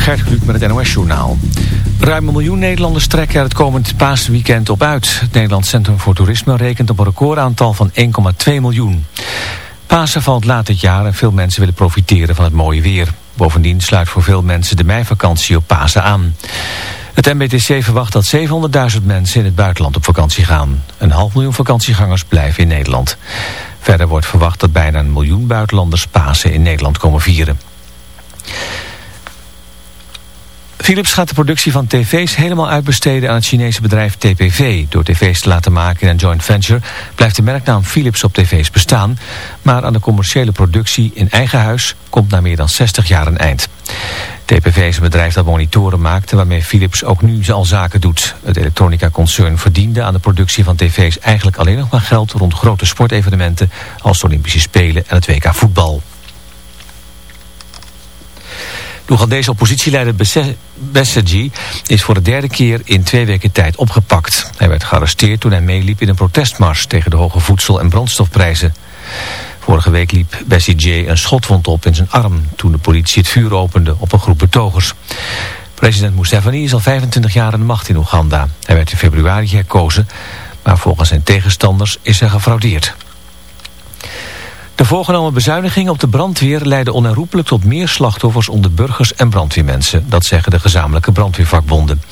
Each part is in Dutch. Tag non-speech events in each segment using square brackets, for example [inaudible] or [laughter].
Gert Kluk met het NOS-journaal. Ruim een miljoen Nederlanders trekken er het komend paasweekend op uit. Het Nederlands Centrum voor Toerisme rekent op een recordaantal van 1,2 miljoen. Pasen valt laat dit jaar en veel mensen willen profiteren van het mooie weer. Bovendien sluit voor veel mensen de meivakantie op Pasen aan. Het MBTC verwacht dat 700.000 mensen in het buitenland op vakantie gaan. Een half miljoen vakantiegangers blijven in Nederland. Verder wordt verwacht dat bijna een miljoen buitenlanders Pasen in Nederland komen vieren. Philips gaat de productie van tv's helemaal uitbesteden aan het Chinese bedrijf TPV. Door tv's te laten maken in een joint venture blijft de merknaam Philips op tv's bestaan. Maar aan de commerciële productie in eigen huis komt na meer dan 60 jaar een eind. TPV is een bedrijf dat monitoren maakte waarmee Philips ook nu al zaken doet. Het elektronica-concern verdiende aan de productie van tv's eigenlijk alleen nog maar geld rond grote sportevenementen als de Olympische Spelen en het WK voetbal. Deze oppositieleider Bessegie is voor de derde keer in twee weken tijd opgepakt. Hij werd gearresteerd toen hij meeliep in een protestmars tegen de hoge voedsel- en brandstofprijzen. Vorige week liep Bessegie een schotwond op in zijn arm toen de politie het vuur opende op een groep betogers. President Museveni is al 25 jaar aan de macht in Oeganda. Hij werd in februari herkozen, maar volgens zijn tegenstanders is hij gefraudeerd. De voorgenomen bezuinigingen op de brandweer leiden onherroepelijk tot meer slachtoffers onder burgers en brandweermensen. Dat zeggen de gezamenlijke brandweervakbonden.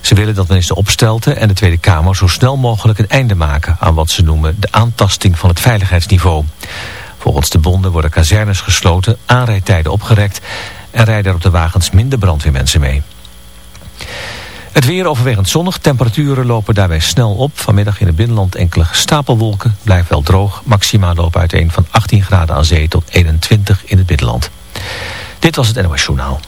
Ze willen dat minister Opstelten en de Tweede Kamer zo snel mogelijk een einde maken aan wat ze noemen de aantasting van het veiligheidsniveau. Volgens de bonden worden kazernes gesloten, aanrijdtijden opgerekt en rijden er op de wagens minder brandweermensen mee. Het weer overwegend zonnig. Temperaturen lopen daarbij snel op. Vanmiddag in het binnenland enkele stapelwolken. Blijft wel droog. Maxima lopen uiteen van 18 graden aan zee tot 21 in het binnenland. Dit was het NOS Journaal.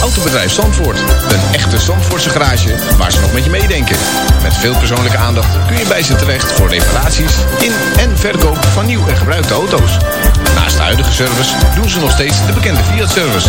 Autobedrijf Zandvoort. Een echte Zandvoortse garage waar ze nog met je meedenken. Met veel persoonlijke aandacht kun je bij ze terecht voor reparaties in en verkoop van nieuw en gebruikte auto's. Naast de huidige service doen ze nog steeds de bekende Fiat-service.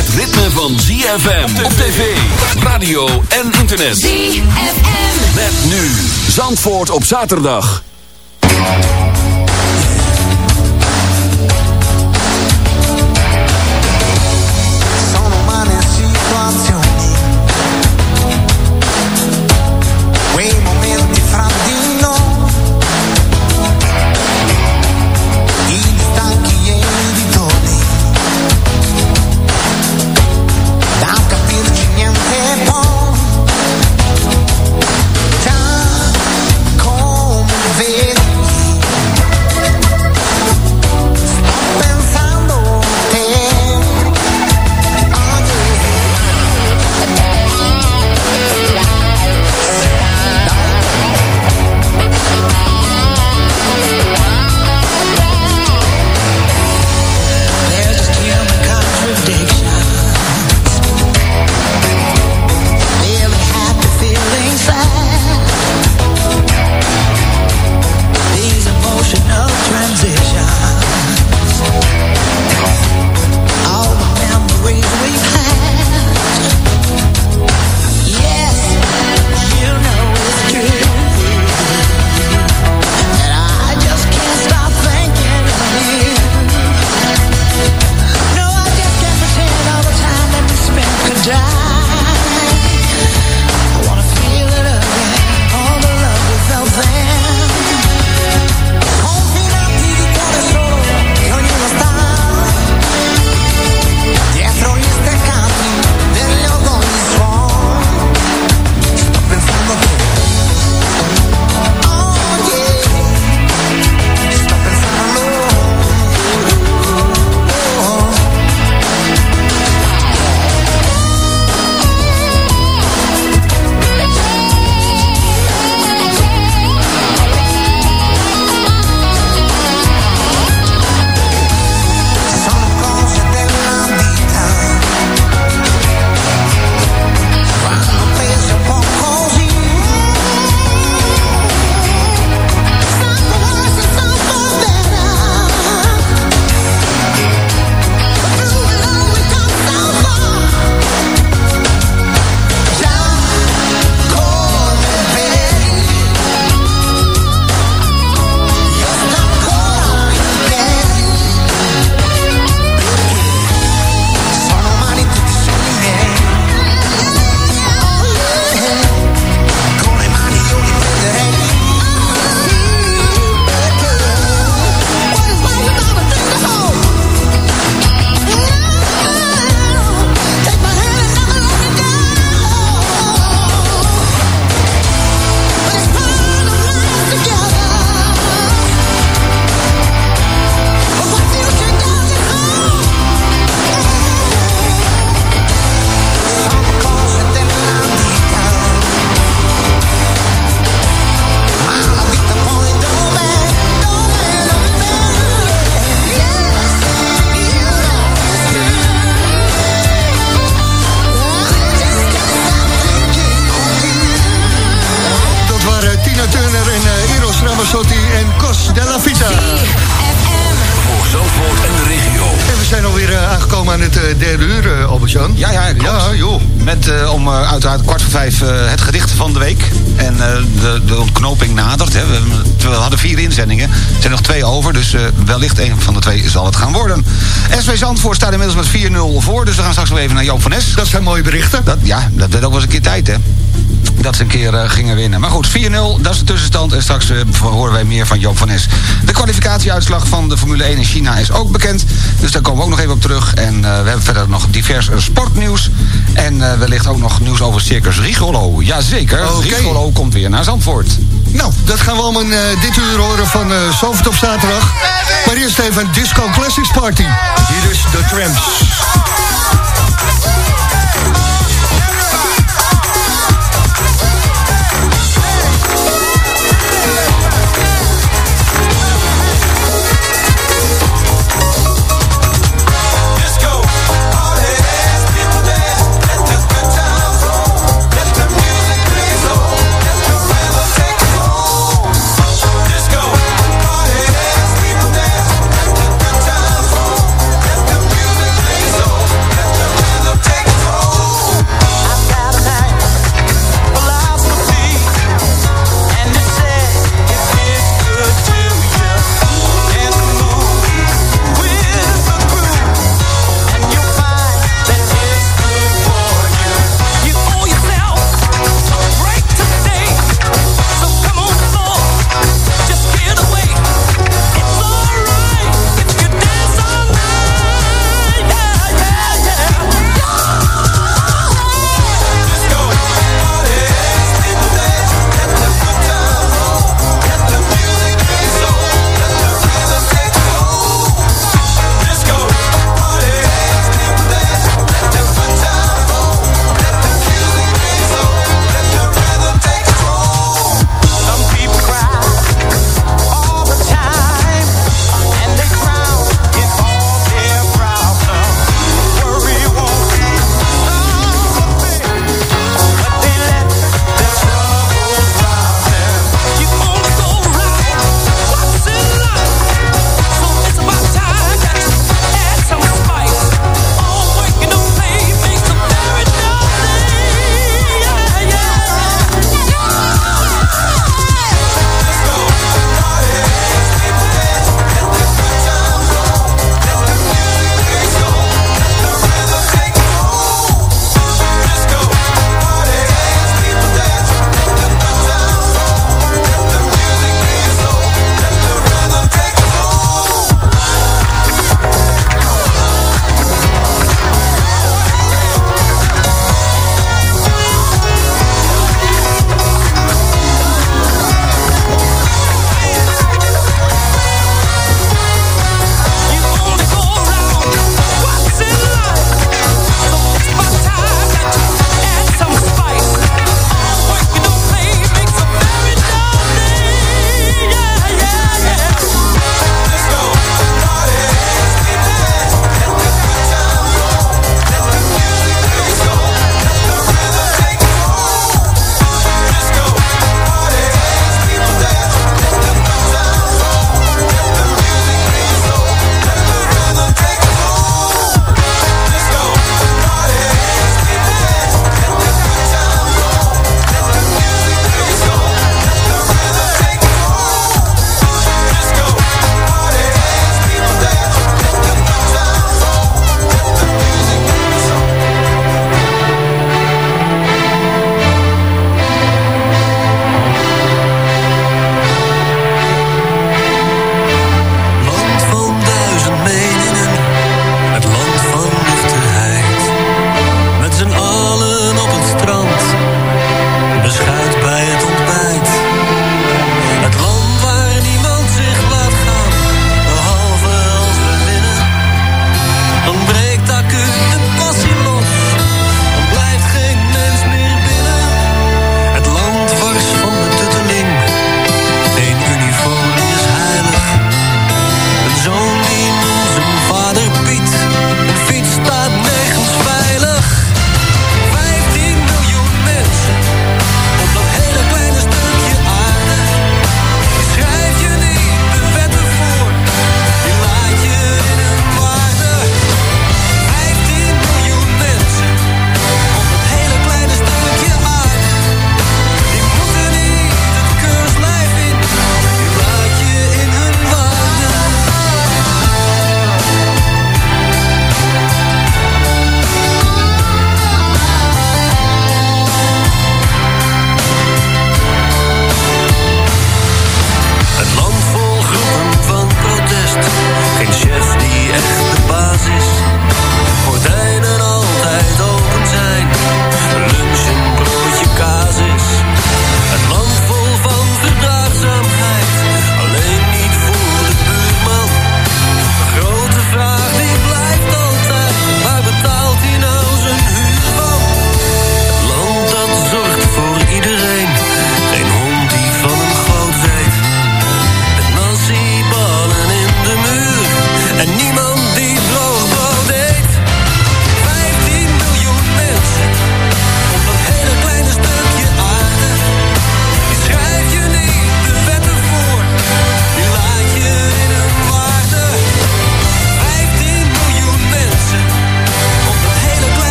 Het ritme van ZFM op tv, radio en internet. ZFM. Met nu Zandvoort op zaterdag. Dus eh, wellicht een van de twee zal het gaan worden. SV Zandvoort staat inmiddels met 4-0 voor. Dus we gaan straks weer even naar Joop van Nes. Dat zijn mooie berichten. Dat, ja, dat werd ook wel eens een keer tijd, hè. Dat ze een keer eh, gingen winnen. Maar goed, 4-0, dat is de tussenstand. En straks eh, horen wij meer van Joop van Nes. De kwalificatieuitslag van de Formule 1 in China is ook bekend. Dus daar komen we ook nog even op terug. En we hebben verder nog divers sportnieuws. En wellicht ook nog nieuws over Circus Rigolo. Jazeker, Oké. Rigolo komt weer naar Zandvoort. Nou, dat gaan we allemaal in eh, dit uur horen van uh, Zalvert op zaterdag. Maar eerst even een Disco Classics Party. Hier is de Tramps.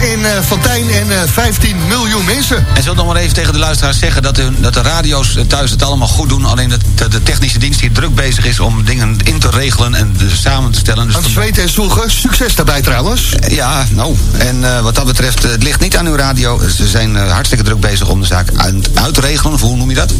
Eh, Fontijn en eh, 15 miljoen mensen. En zult nog maar even tegen de luisteraars zeggen... dat de, dat de radio's thuis het allemaal goed doen... alleen dat de, de technische dienst hier druk bezig is... om dingen in te regelen en samen te stellen. Dus Aan het zweten en zoegen. Succes daarbij trouwens. Ja, nou, en eh, wat dat betreft, eh, het ligt niet aan uw radio. Ze zijn eh, hartstikke druk bezig om de zaak uit, uit te regelen. Of hoe noem je dat?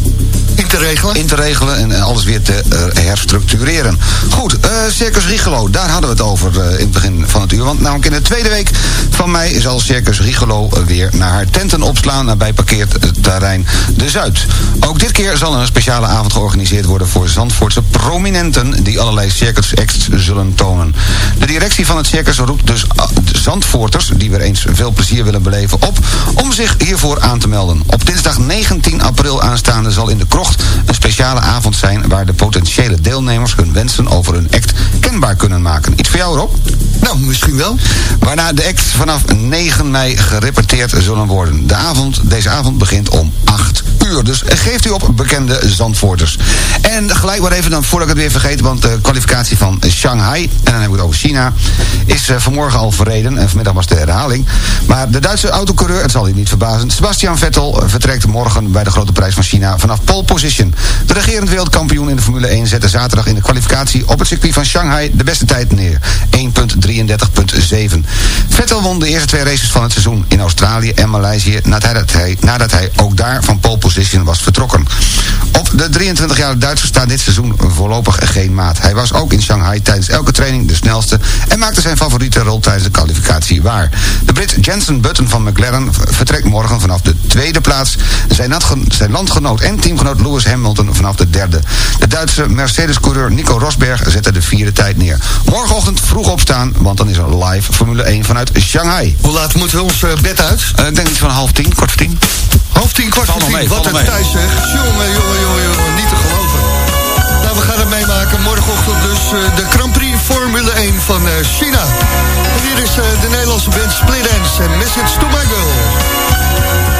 In te regelen. In te regelen en alles weer te eh, herstructureren. Goed, eh, Circus Rigolo, daar hadden we het over eh, in het begin van het uur. Want namelijk in de tweede week van mei zal Circus Rigolo weer naar haar tenten opslaan... nabij parkeerterrein De Zuid. Ook dit keer zal een speciale avond georganiseerd worden... voor Zandvoortse prominenten die allerlei circus acts zullen tonen. De directie van het circus roept dus ah, Zandvoorters... die weer eens veel plezier willen beleven op... om zich hiervoor aan te melden. Op dinsdag 19 april aanstaande zal in de krocht... een speciale avond zijn waar de potentiële deelnemers... hun wensen over hun act kenbaar kunnen maken. Iets voor jou, Rob? Nou, misschien wel. Waarna de act vanaf 9 mei gerepeteerd zullen worden. De avond, deze avond begint om 8 Dus geeft u op bekende Zandvoorters. En gelijk maar even dan, voordat ik het weer vergeet... want de kwalificatie van Shanghai, en dan heb ik het over China... is eh, vanmorgen al verreden en vanmiddag was de herhaling. Maar de Duitse autocoureur, het zal u niet verbazen... Sebastian Vettel eh, vertrekt morgen bij de Grote Prijs van China vanaf pole position. De regerend wereldkampioen in de Formule 1 zette zaterdag in de kwalificatie... op het circuit van Shanghai de beste tijd neer. 1.33.7. Vettel won de eerste twee races van het seizoen in Australië en Maleisië... nadat hij, nadat hij ook daar van pole position was vertrokken. Op de 23-jarige Duitser staat dit seizoen voorlopig geen maat. Hij was ook in Shanghai tijdens elke training de snelste... en maakte zijn favoriete rol tijdens de kwalificatie waar. De Brit Jensen Button van McLaren vertrekt morgen vanaf de tweede plaats. Zijn, zijn landgenoot en teamgenoot Lewis Hamilton vanaf de derde. De Duitse Mercedes-coureur Nico Rosberg zette de vierde tijd neer. Morgenochtend vroeg opstaan, want dan is er live Formule 1 vanuit Shanghai. Hoe laat moeten we ons eh, bed uit? Eh, ik denk iets van half tien, kwart voor tien. Half tien, kwart voor tien. Wat een thuis zeg. Jongen, jongen, jongen, jongen. Niet te geloven. Nou, we gaan het meemaken. Morgenochtend dus eh, de Grand Prix Formule 1 van eh, China. En hier is eh, de Nederlandse band Split Ends en Message to My Girl.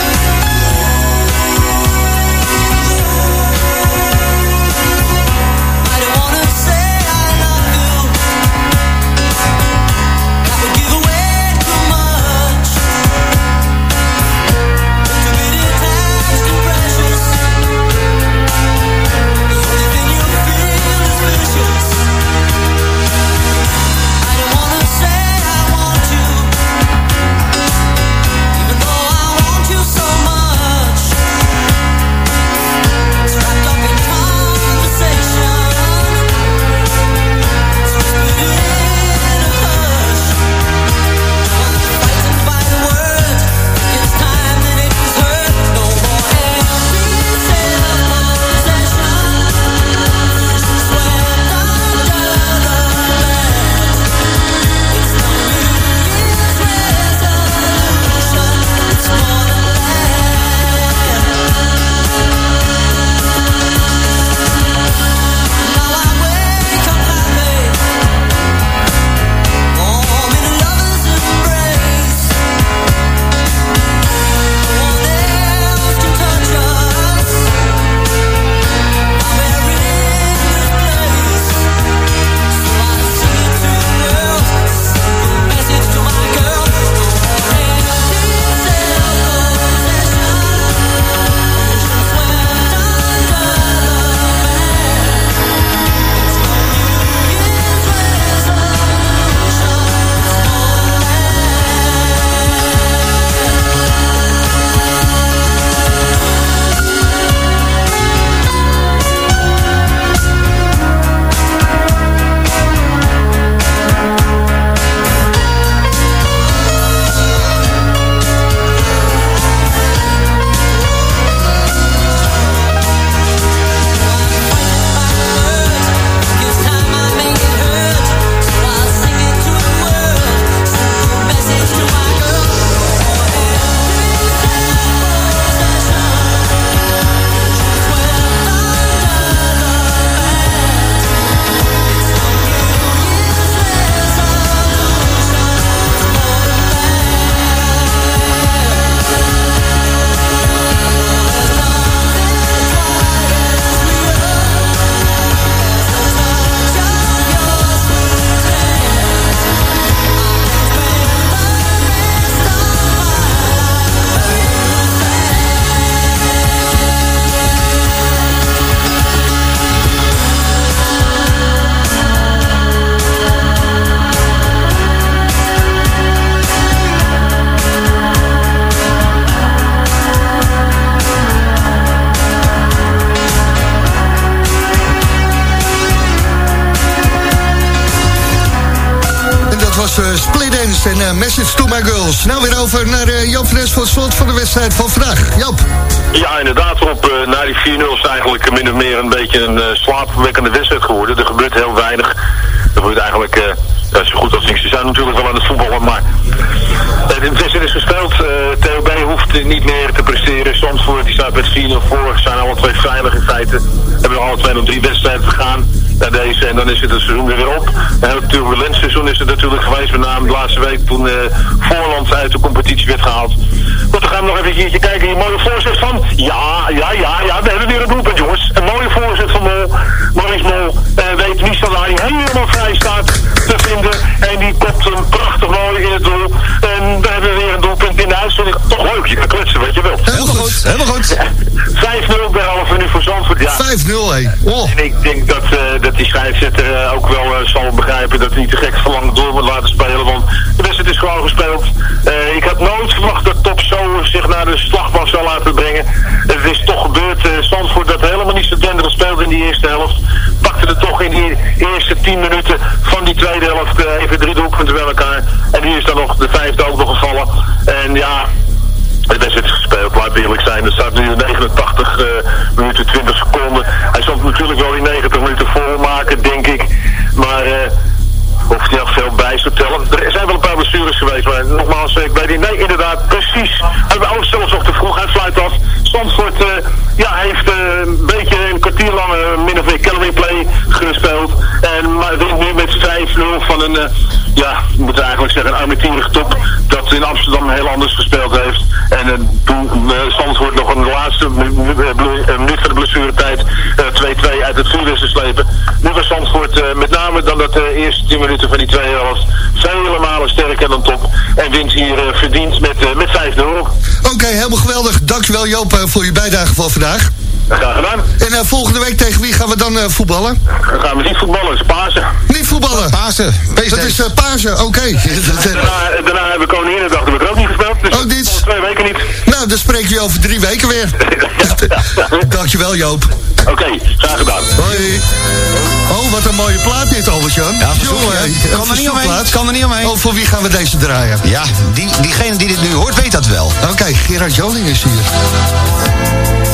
Nou weer over naar uh, Joop van voor het slot van de wedstrijd van vandaag. Joop. Ja, inderdaad Rob. Uh, na die 4-0 is eigenlijk min of meer een beetje een uh, slaapverwekkende wedstrijd geworden. Er gebeurt heel weinig. Er wordt eigenlijk uh, zo goed als niks. Ze zijn natuurlijk wel aan het voetballen, maar de wedstrijd is gespeeld. TOB hoeft niet meer te presteren. Zandvoort die staat met 4-0 voor. Zijn alle twee veilig in feite. Hebben alle twee nog drie wedstrijden te gaan naar deze. En dan is het het seizoen weer op. Een heel turbulent seizoen is het natuurlijk geweest. Met name de laatste week toen uh, Voorland uit de competitie werd gehaald. Goed, dan gaan we nog even kijken. Een mooie voorzet van... Ja, ja, ja, ja. We hebben weer een doelpunt, jongens. Een mooie voorzet van Mol. Maurice Mol uh, weet niet dat hij helemaal vrij staat te vinden. En die kopt hem prachtig mooi in het doel. En we hebben weer een doelpunt in de uitzending. Toch leuk, je kan kletsen wat je wilt. Helemaal goed, helemaal goed. 5-0 bij half minuut voor Zandvoort. Ja. 5-0, hé. Oh. En ik denk dat, uh, dat die scheidsrechter uh, ook wel zal begrijpen dat hij niet te gek verlang door moet laten spelen. Want de wedstrijd is gewoon gespeeld. ik had nooit verwacht dat Top zo zich naar de slagbank zou laten brengen. Het is toch gebeurd. Zandvoort dat helemaal niet zo denderend speelde in die eerste helft. Pakte er toch in die eerste 10 minuten van die tweede helft even drie doelpunten bij elkaar. En hier is dan nog de vijfde ook nog gevallen. En ja, wedstrijd is gespeeld, laat eerlijk zijn. Er staat nu 89 uh, minuten 20 seconden. Hij zal het natuurlijk wel in 90 minuten volmaken, denk ik. Maar uh, hoeft hij nog veel bij te tellen. Er zijn wel een paar bestuurders geweest, maar nogmaals, ik weet niet. Nee, inderdaad, precies. We ook zelfs nog te vroeg uitsluit af. Zandvoort uh, ja, heeft uh, een beetje een kwartier lang uh, min of meer Callaway play gespeeld. En maar wint nu met 5-0 van een, ja, ik moet eigenlijk zeggen, een armetierig top. Dat in Amsterdam heel anders gespeeld heeft. En toen Zandvoort nog een laatste minuut van de blessuretijd 2-2 uit het vuur is geslepen. Nu was Zandvoort met dat de eerste 10 minuten van die tweede helft vele malen sterker dan top. En wint hier verdiend met, met 5-0. Oké, okay, helemaal geweldig. Dankjewel Joop voor je bijdrage van vandaag. Graag gedaan. En uh, volgende week tegen wie gaan we dan uh, voetballen? Dan gaan we niet voetballen, het is Pasen. Niet voetballen? Pasen. Dat is uh, Pasen, oké. Okay. daarna, daarna hebben we Koninginnedag, dat heb ik ook niet gespeeld. Dus ook niet? Twee weken niet. Dan spreken we over drie weken weer. [laughs] Dankjewel Joop. Oké, okay, graag gedaan. Hoi. Oh, wat een mooie plaat dit, Albert-Jan. Ja, Jongen, kan er niet omheen. Kan er niet omheen. Oh, voor wie gaan we deze draaien? Ja, die, diegene die dit nu hoort, weet dat wel. Oké, okay, Gerard Joling is hier.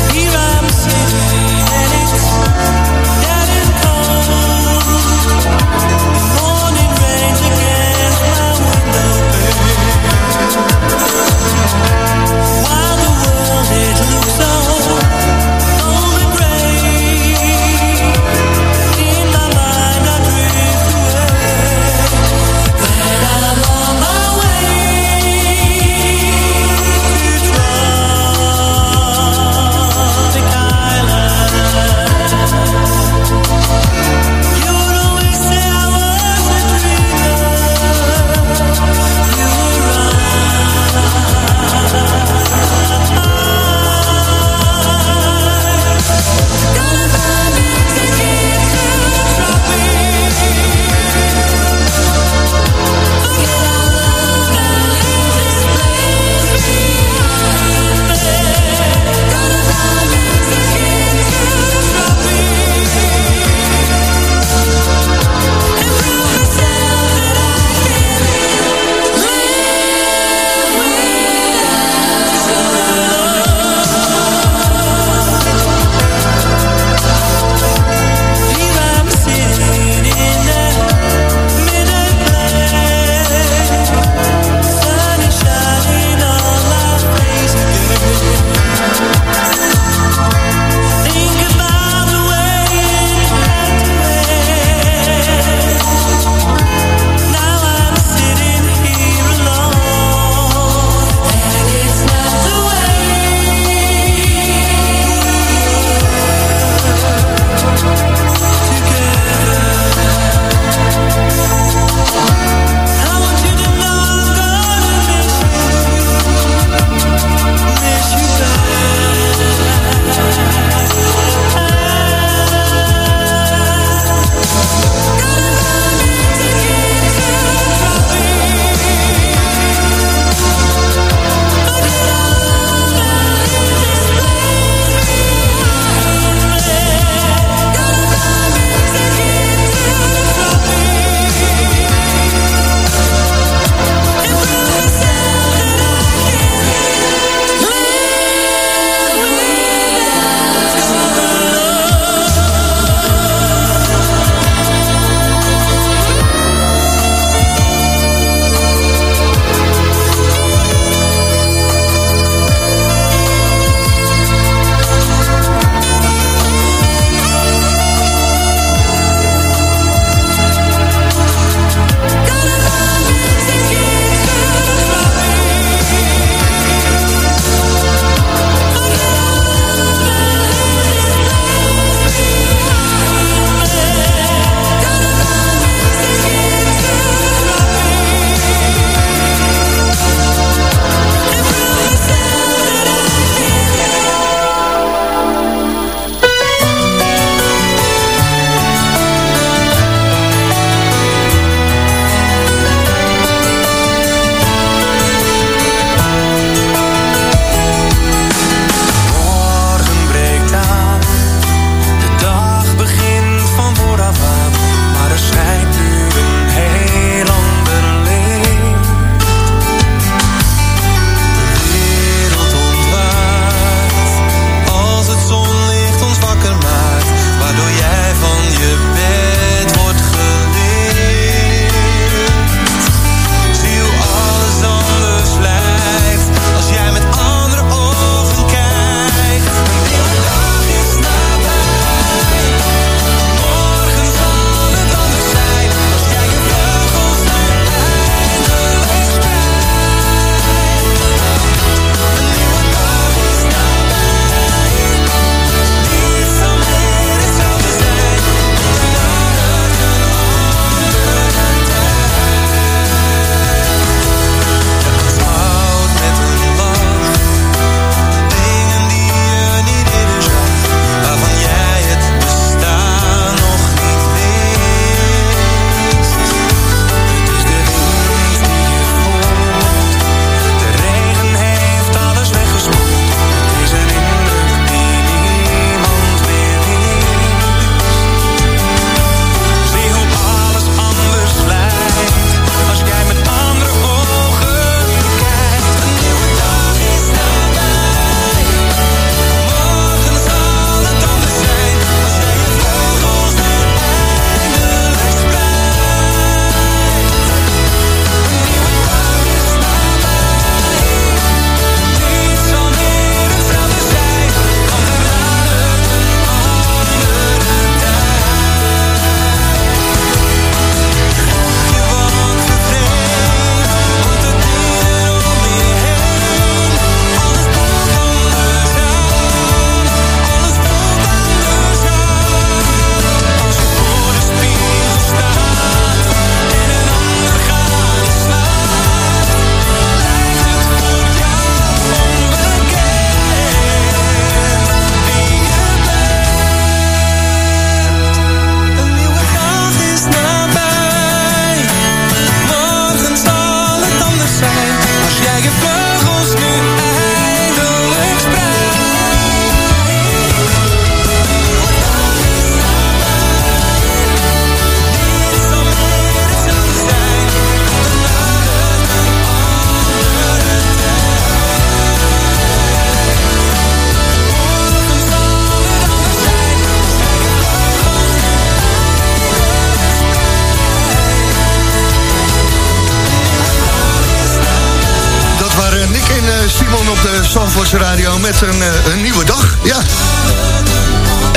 Zandvoortse Radio met een, eh, een nieuwe dag. Ja.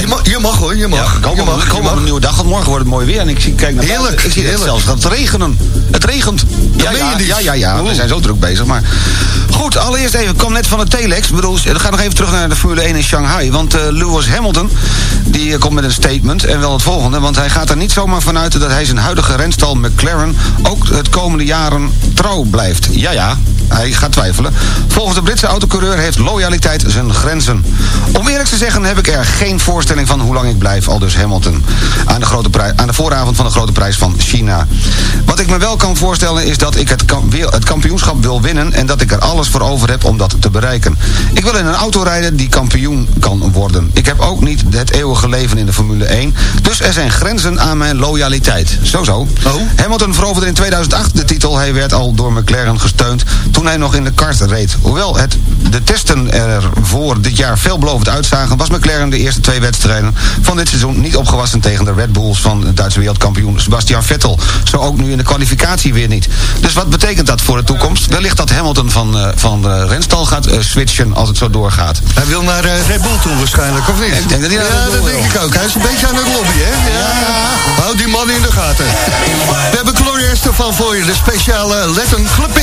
Je mag, je mag hoor, je mag. ik hoop je mag, op een nieuwe dag, want morgen wordt het mooi weer. En ik zie, kijk naar Heerlijk, buiten, Ik zie het heerlijk. zelfs gaat regenen. Het regent. Ja, ja, ja, ja, ja. We zijn zo druk bezig. Maar goed, allereerst even. Ik kwam net van de Telex. Ik bedoel, we gaan nog even terug naar de Formule 1 in Shanghai. Want eh, Lewis Hamilton, die eh, komt met een statement. En wel het volgende. Want hij gaat er niet zomaar vanuit dat hij zijn huidige renstal McLaren... ook het komende jaren trouw blijft. Ja, ja. Hij gaat twijfelen. Volgens de Britse autocoureur heeft loyaliteit zijn grenzen. Om eerlijk te zeggen heb ik er geen voorstelling van hoe lang ik blijf, al dus Hamilton. Aan de, grote prij- aan de vooravond van de grote prijs van China. Wat ik me wel kan voorstellen is dat ik het, kam- het kampioenschap wil winnen... en dat ik er alles voor over heb om dat te bereiken. Ik wil in een auto rijden die kampioen kan worden. Ik heb ook niet het eeuwige leven in de Formule 1... dus er zijn grenzen aan mijn loyaliteit. Zo zo. Hamilton veroverde in 2008 de titel. Hij werd al door McLaren gesteund toen hij nog in de kart reed. Hoewel het, de testen er voor dit jaar veelbelovend uitzagen... was McLaren de eerste twee wedstrijden van dit seizoen niet opgewassen tegen de Red Bulls van de Duitse wereldkampioen Sebastian Vettel. Zo ook nu in de kwalificatie weer niet. Dus wat betekent dat voor de toekomst? Wellicht dat Hamilton van, eh, van de renstal gaat eh, switchen als het zo doorgaat. Hij wil naar eh, Red Bull toe waarschijnlijk, of niet? Ik denk dat hij ja, dat wil. denk ik ook. Hij is een beetje aan het lobbyen, hè? Ja. Houd die man in de gaten. We hebben Gloria Estefan voor je, de speciale Latin Club.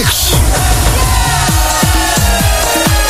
Yeah!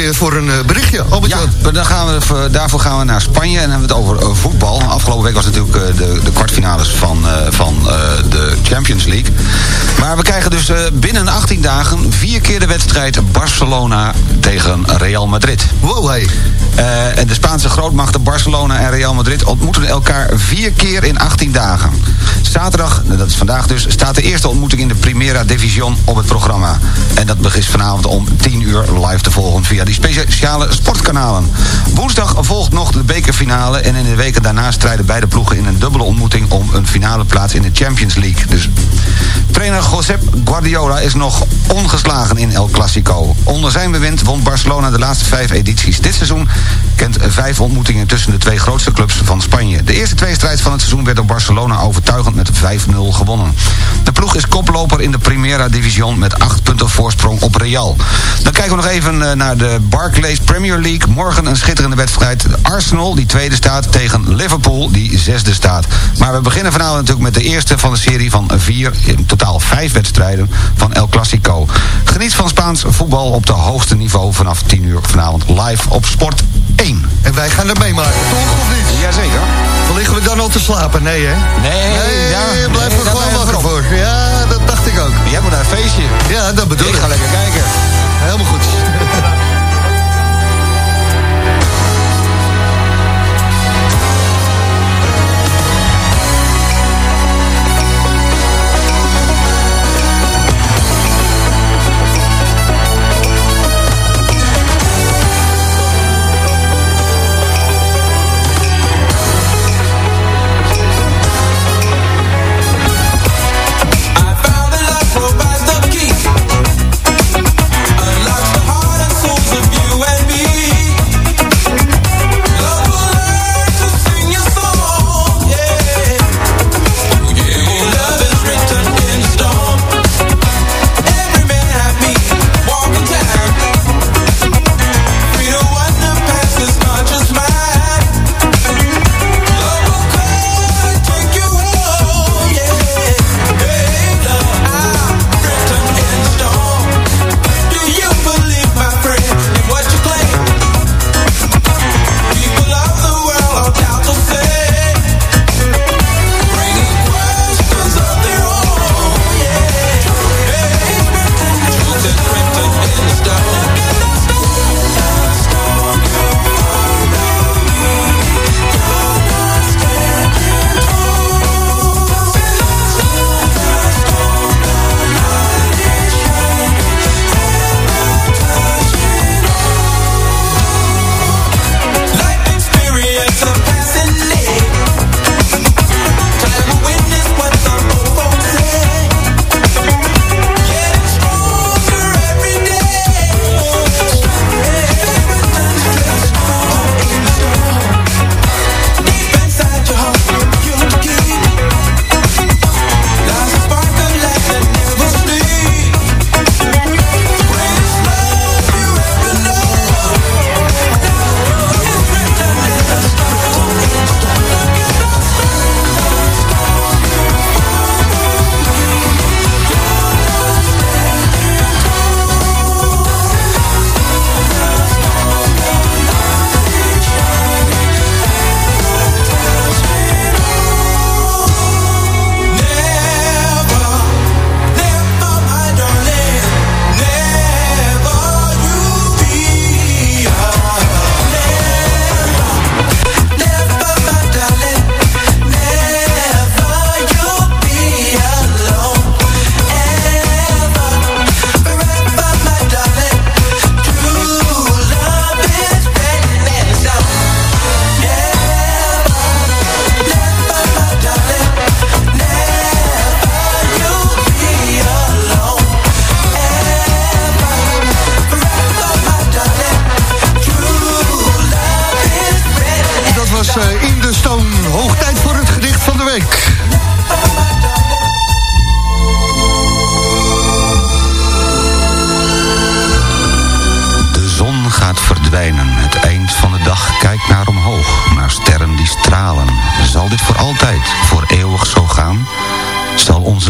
Weer voor een eh, berichtje. Albert Ja, dan gaan we, daarvoor gaan we naar Spanje en hebben we het over eh, voetbal. Afgelopen week was natuurlijk eh, de, de kwartfinales van, van de Champions League. Maar we krijgen dus binnen 18 dagen vier keer de wedstrijd Barcelona tegen Real Madrid. Wow, hey. Eh, en de Spaanse grootmachten Barcelona en Real Madrid ontmoeten elkaar vier keer in 18 dagen. Zaterdag, dat is vandaag dus, staat de eerste ontmoeting in de Primera Division op het programma. En dat is vanavond om 10 uur live te volgen via die speciale sportkanalen. Woensdag volgt nog de bekerfinale en in de weken daarna strijden beide ploegen in een dubbele ontmoeting om een finale plaats in de Champions League. Dus trainer Josep Guardiola is nog ongeslagen in El Clasico. Onder zijn bewind won Barcelona de laatste vijf edities. Dit seizoen kent vijf ontmoetingen tussen de twee grootste clubs van Spanje. De eerste twee strijd van het seizoen werd door Barcelona overtuigend met 5-0 gewonnen. Ploeg is koploper in de Primera Division met 8 punten voorsprong op Real. Dan kijken we nog even eh, naar de Barclays Premier League. Morgen een schitterende wedstrijd. Arsenal, die tweede staat, tegen Liverpool, die zesde staat. Maar we beginnen vanavond natuurlijk met de eerste van de serie van vier, in totaal vijf wedstrijden van El Clasico. Geniet van Spaans voetbal op de hoogste niveau vanaf 10 uur vanavond live op Sport 1. En wij gaan er meemaken, toch of niet? Jazeker. Liggen we dan al te slapen? Nee, hè? Nee, Nee, ja, blijf er gewoon wakker voor. voor. Ja, dat dacht ik ook. Jij moet naar een feestje. Ja, dat bedoel Ik ik. ga lekker kijken. Helemaal goed.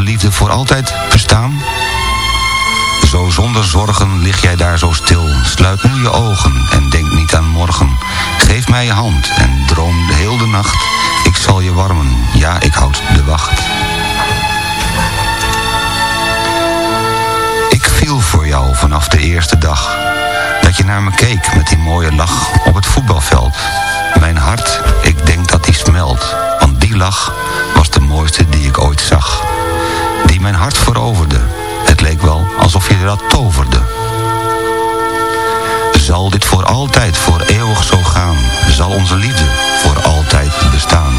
Liefde voor altijd bestaan? Zo Zo zonder zorgen lig jij daar zo stil. Sluit nu je ogen en denk niet aan morgen. Geef mij je hand en droom de hele nacht. Ik zal je warmen, ja ik houd de wacht. Ik viel voor jou vanaf de eerste dag. Dat je naar me keek met die mooie lach op het voetbalveld. Mijn hart, ik denk dat die smelt. Want die lach was de mooiste die ik ooit zag. Mijn hart veroverde. Het leek wel alsof je dat toverde. Zal dit voor altijd, voor eeuwig zo gaan? Zal onze liefde voor altijd bestaan?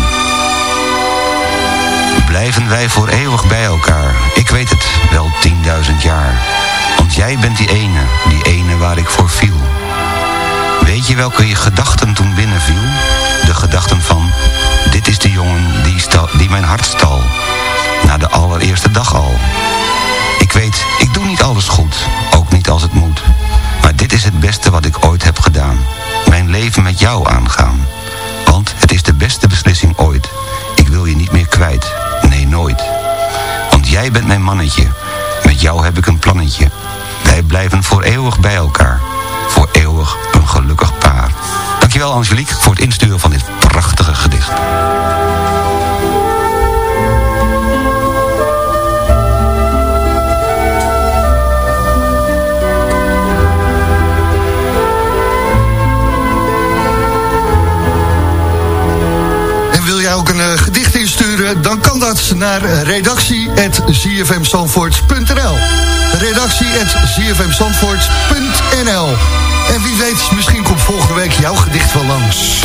Blijven wij voor eeuwig bij elkaar? Ik weet het, wel tienduizend jaar. Want jij bent die ene, die ene waar ik voor viel. Weet je welke je gedachten toen binnenviel? De gedachten van, dit is de jongen die, stal, die mijn hart stal. Na de allereerste dag al. Ik weet, ik doe niet alles goed, ook niet als het moet. Maar dit is het beste wat ik ooit heb gedaan. Mijn leven met jou aangaan. Want het is de beste beslissing ooit. Ik wil je niet meer kwijt. Nee, nooit. Want jij bent mijn mannetje. Met jou heb ik een plannetje. Wij blijven voor eeuwig bij elkaar. Voor eeuwig een gelukkig paar. Dankjewel Angelique voor het insturen van dit prachtige gedicht. Dat naar redactie.zfmzandvoort.nl redactie.zfmzandvoort.nl En wie weet, misschien komt volgende week jouw gedicht wel langs.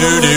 There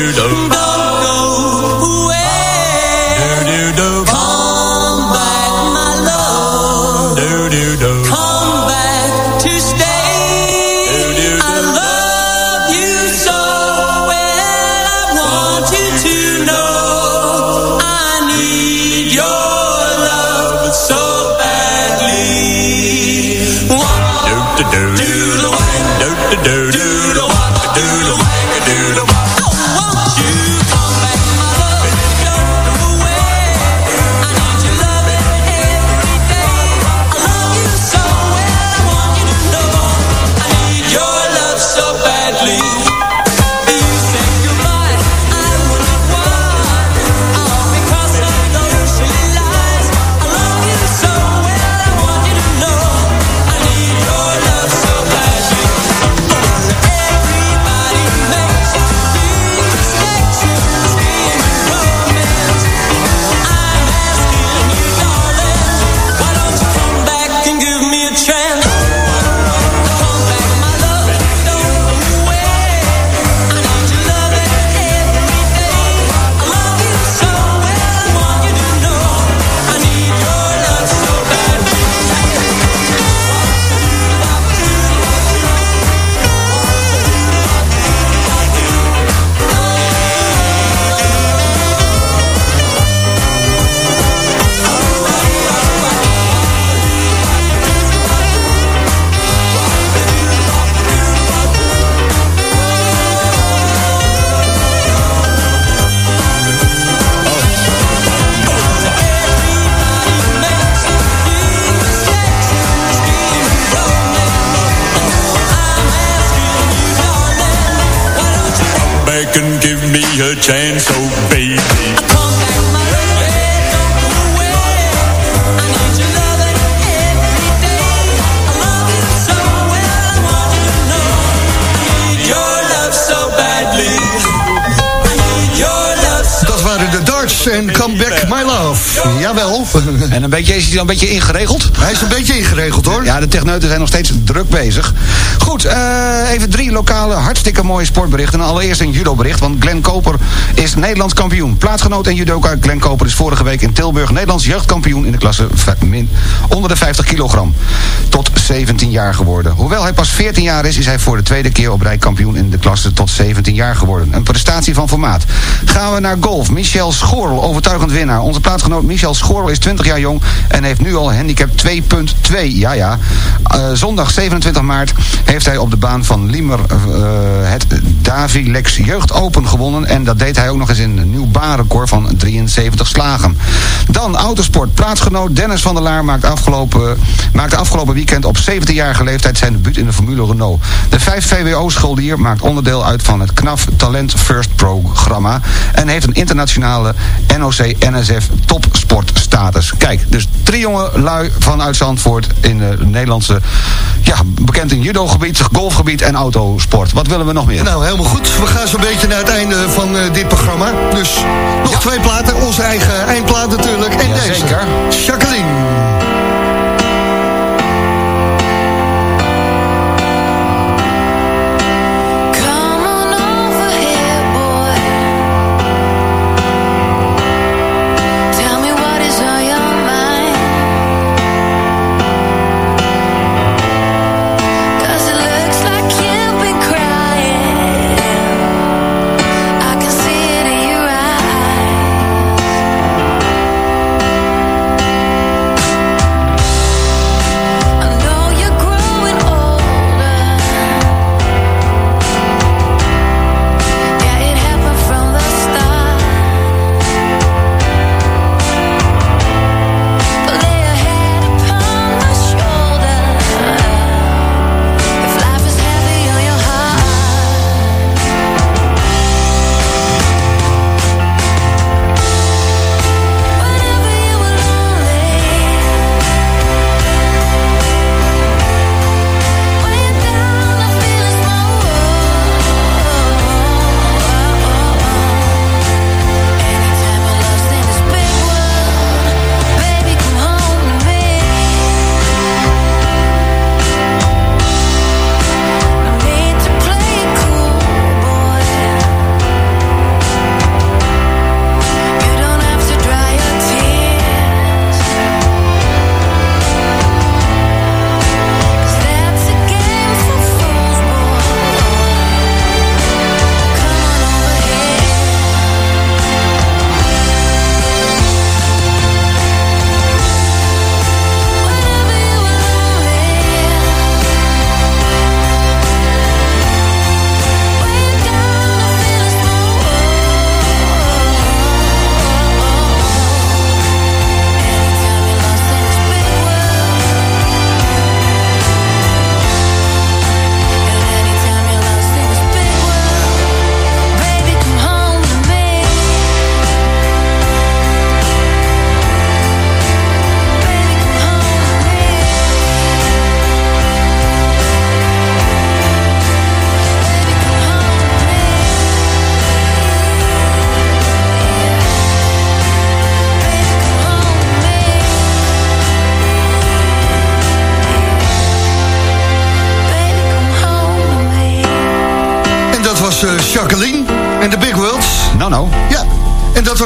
a chance, oh baby. Darts en Come Back My Love. Jawel. [laughs] En een beetje, is hij dan een beetje ingeregeld? Hij is een beetje ingeregeld hoor. Ja, de techneuten zijn nog steeds druk bezig. Goed, eh, even drie lokale hartstikke mooie sportberichten. Allereerst een judobericht, want Glenn Koper is Nederlands kampioen. Plaatsgenoot en judoka Glenn Koper is vorige week in Tilburg Nederlands jeugdkampioen in de klasse min, onder de 50 kilogram. Tot 17 jaar geworden. Hoewel hij pas 14 jaar is, is hij voor de tweede keer op rij kampioen in de klasse tot 17 jaar geworden. Een prestatie van formaat. Gaan we naar golf. Michel Overtuigend winnaar. Onze plaatsgenoot Michel Schorl is 20 jaar jong en heeft nu al handicap 2.2. Ja, ja. Eh, zondag 27 maart heeft hij op de baan van Liemer eh, het Davilex Jeugd Open gewonnen. En dat deed hij ook nog eens in een nieuw baanrecord van 73 slagen. Dan autosport. Plaatsgenoot Dennis van der Laar maakt afgelopen, maakte afgelopen weekend op 17-jarige leeftijd zijn debuut in de Formule Renault. De 5 VWO-scholier maakt onderdeel uit van het KNAF Talent First programma. En heeft een internationale NOC-NSF topsportstatus. Kijk, dus drie jonge lui vanuit Zandvoort in de Nederlandse... Ja, bekend in judogebied, golfgebied en autosport. Wat willen we nog meer? Nou, helemaal goed. We gaan zo'n beetje naar het einde van eh, dit programma. Dus nog twee platen. Onze eigen eindplaat natuurlijk. En deze. Jazeker. Jacqueline.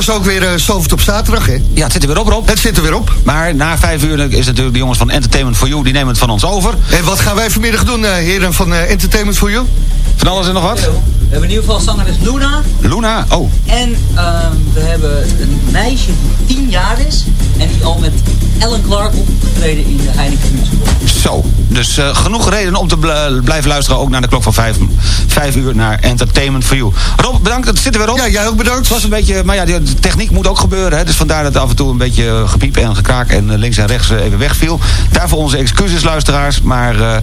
Was ook weer uh, Zalvert op zaterdag, hè? Ja, het zit er weer op, Rob. Het zit er weer op. Maar na vijf uur is natuurlijk de jongens van Entertainment for You... die nemen het van ons over. En wat gaan wij vanmiddag doen, eh, heren van eh, Entertainment for You? Van alles en nog wat? We hebben in ieder geval zangeres Luna. Luna, oh. En ehm, we hebben een meisje die 10 jaar is. En die al met Ellen Clark opgetreden in de Heineken Musical. Zo. Dus eh, genoeg reden om te bl- blijven luisteren... ook naar de klok van 5, 5 uur naar Entertainment for You. Rob, bedankt. Het zit er weer op. Ja, jij ook bedankt. Het was een beetje... Maar ja, de techniek moet ook gebeuren. Hè, dus vandaar dat af en toe een beetje eh, gepiep en gekraak... en eh, links en rechts eh, even wegviel. Daarvoor onze excuses, luisteraars. Maar eh,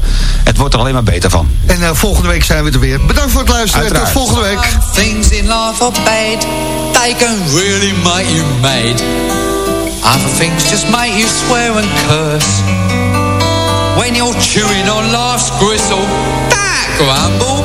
het wordt er alleen maar beter van. En eh, volgende week zijn we er weer. Bedankt voor het luisteren. Uiteraard. Tot volgende week. Things in life are bad, they can really make you mad. Other things just make you swear and curse. When you're chewing on life's gristle, that grumble,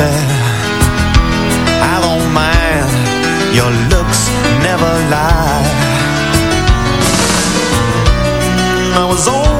nothing I don't mind. Your looks never lie. I was always